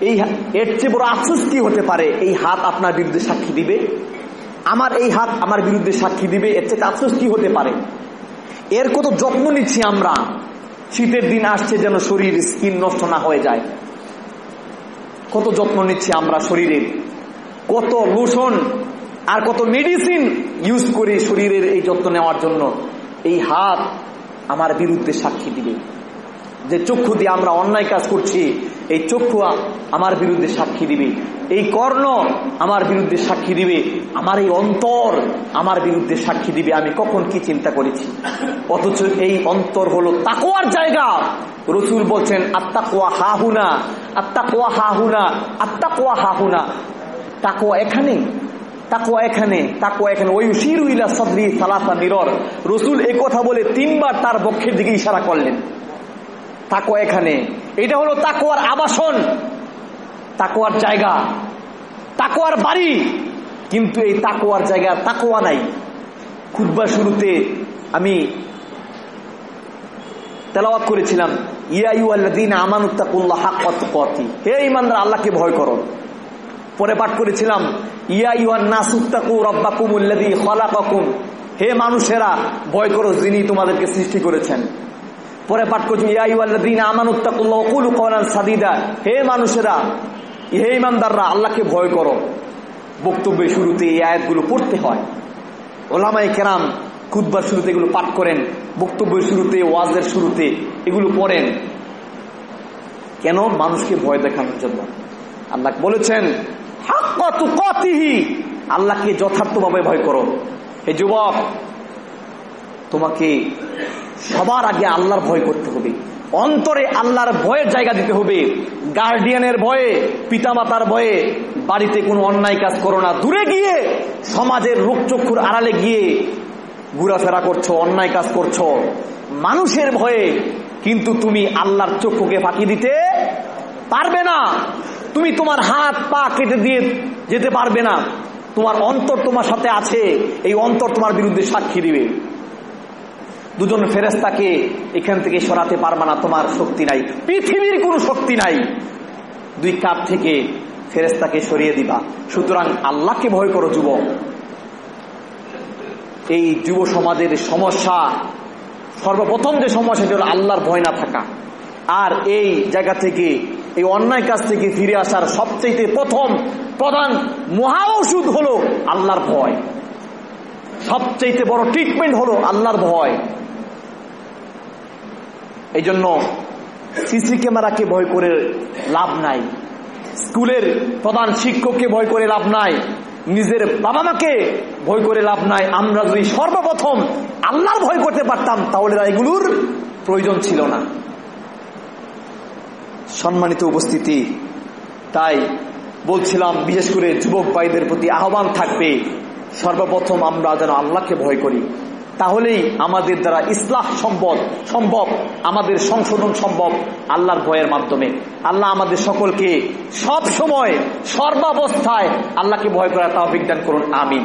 এই এর চেয়ে বড় আফসোস কি হতে পারে? এই হাত আপনার বিরুদ্ধে সাক্ষী দিবে? আমার এই হাত আমার বিরুদ্ধে সাক্ষী দিবে? এর চেয়ে আফসোস কি হতে পারে? এর কত যত্ন নিচ্ছি আমরা? শীতের দিন আসছে যেন শরীর স্কিন নষ্ট না হয়ে যায়। কত যত্ন নিচ্ছি আমরা শরীরের কত লোশন আর কত মেডিসিন ইউজ করি শরীরের এই যত্ন নেওয়ার জন্য। এই হাত আমার বিরুদ্ধে সাক্ষী দিবে। যে চক্ষু দিয়ে আমরা অন্যায় কাজ করছি, এই চক্ষু আমার বিরুদ্ধে সাক্ষী দিবে। এই কর্ণ আমার বিরুদ্ধে সাক্ষী দিবে। আমার এই অন্তর আমার বিরুদ্ধে সাক্ষী দিবে। আমি কখন কি চিন্তা করেছি? অথচ এই অন্তর হলো তাকোয়ার জায়গা। রসুল বলছেন আত্মা কোয়া হাহুনা আত্মা কোয়া হাহুনা আত্মা কোয়া হাহুনা। তাকোয়া এখানে? তাকোয়া এখানে? তাকোয়া এখানে। ওই শিরুইলা সদরি সালাসা নিরর রসুল কথা বলে তিনবার তার বক্ষের দিকে ইশারা করলেন। তাকোয়া এখানে। এটা হলো তাকোয়ার আবাসন তাকোয়ার জায়গা তাকোয়ার বাড়ি। কিন্তু এই তাকোয়ার জায়গা তাকোয়া নাই। খুদ্া শুরুতে আমি তেলাওয়াত করেছিলাম ইয়াইউদ্দিন আমানুত্তাকুল্লাহ হাক্কাতি হে ইমানদার আল্লাহকে ভয় করো। পরে পাঠ করেছিলাম, ইয়া ইউয়ান নাসুত্তাকু রব্বাকুমুল্লাযী খলাকাকুম। হে মানুষেরা, ভয় করো যিনি তোমাদেরকে সৃষ্টি করেছেন। পরে পাঠ করছি সাদিদা হে মানুষেরা, হে ইমানদাররা, আল্লাহকে ভয় করো। বক্তব্যের শুরুতে এই আয়াতগুলো পড়তে হয়। ওলামায়ে কেরাম খুতবার শুরুতে এগুলো পাঠ করেন, বক্তব্যের শুরুতে, ওয়াজের শুরুতে এগুলো পড়েন। কেন? মানুষকে ভয় দেখানোর জন্য। আল্লাহ বলেছেন আল্লাহকে যথার্থভাবে ভয় করো। হে যুবক, তোমাকে সবার আগে আল্লাহর ভয় করতে হবে। অন্তরে আল্লাহর ভয়ের জায়গা দিতে হবে। গার্ডিয়ানের ভয়ে, পিতামাতার ভয়ে বাড়িতে কোনো অন্যায় কাজ করো না। দূরে গিয়ে সমাজের রোগচক্ষুর আড়ালে গিয়ে ঘোরাফেরা করছ, অন্যায় কাজ করছ। মানুষের ভয়ে কিন্তু তুমি আল্লাহর চক্ষুকে ফাঁকি দিতে পারবে না। তুমি তোমার হাত পা কেটে দিয়ে যেতে পারবে না। তোমার অন্তর তোমার সাথে আছে, এই অন্তর তোমার বিরুদ্ধে সাক্ষী দিবে। দুজন ফেরেস্তাকে এখান থেকে সরাতে পারবা না, তোমার শক্তি নাই। পৃথিবীর কোনো শক্তি নাই। দুই কাপ থেকে ফেরেস্তাকে সরিয়ে দিবা। সুতরাং আল্লাহকে ভয় করো, যুবক। এই যুব সমাজের সমস্যা, সর্বপ্রথম যে সমস্যা, সেটা হল আল্লাহর ভয় না থাকা। আর এই জায়গা থেকে, এই অন্যায় কাজ থেকে ফিরে আসার সবচেয়ে প্রথম, প্রধান মহা ওষুধ হলো আল্লাহর ভয়। সবচেয়ে বড় ট্রিটমেন্ট হলো আল্লাহর ভয়। এই জন্য সিসি ক্যামেরাকে ভয় করে লাভ নাই। স্কুলের প্রধান শিক্ষককে ভয় করে লাভ নাই। নিজের বাবা মাকে ভয় করে লাভ নাই। আমরা যদি সর্বপ্রথম আল্লাহর ভয় করতে পারতাম, তাহলে এগুলোর প্রয়োজন ছিল না। সম্মানিত উপস্থিতি, তাই বলছিলাম, বিশেষ করে যুবক ভাইদের প্রতি আহ্বান থাকবে, সর্বপ্রথম আমরা যেন আল্লাহকে ভয় করি। তাহলেই আমাদের দ্বারা ইসলাম সম্ভব সম্ভব, আমাদের সংশোধন সম্ভব আল্লাহর ভয়ের মাধ্যমে। আল্লাহ আমাদের সকলকে সব সময়, সর্বাবস্থায় আল্লাহকে ভয় করা তাও বিজ্ঞান করুন, আমিন।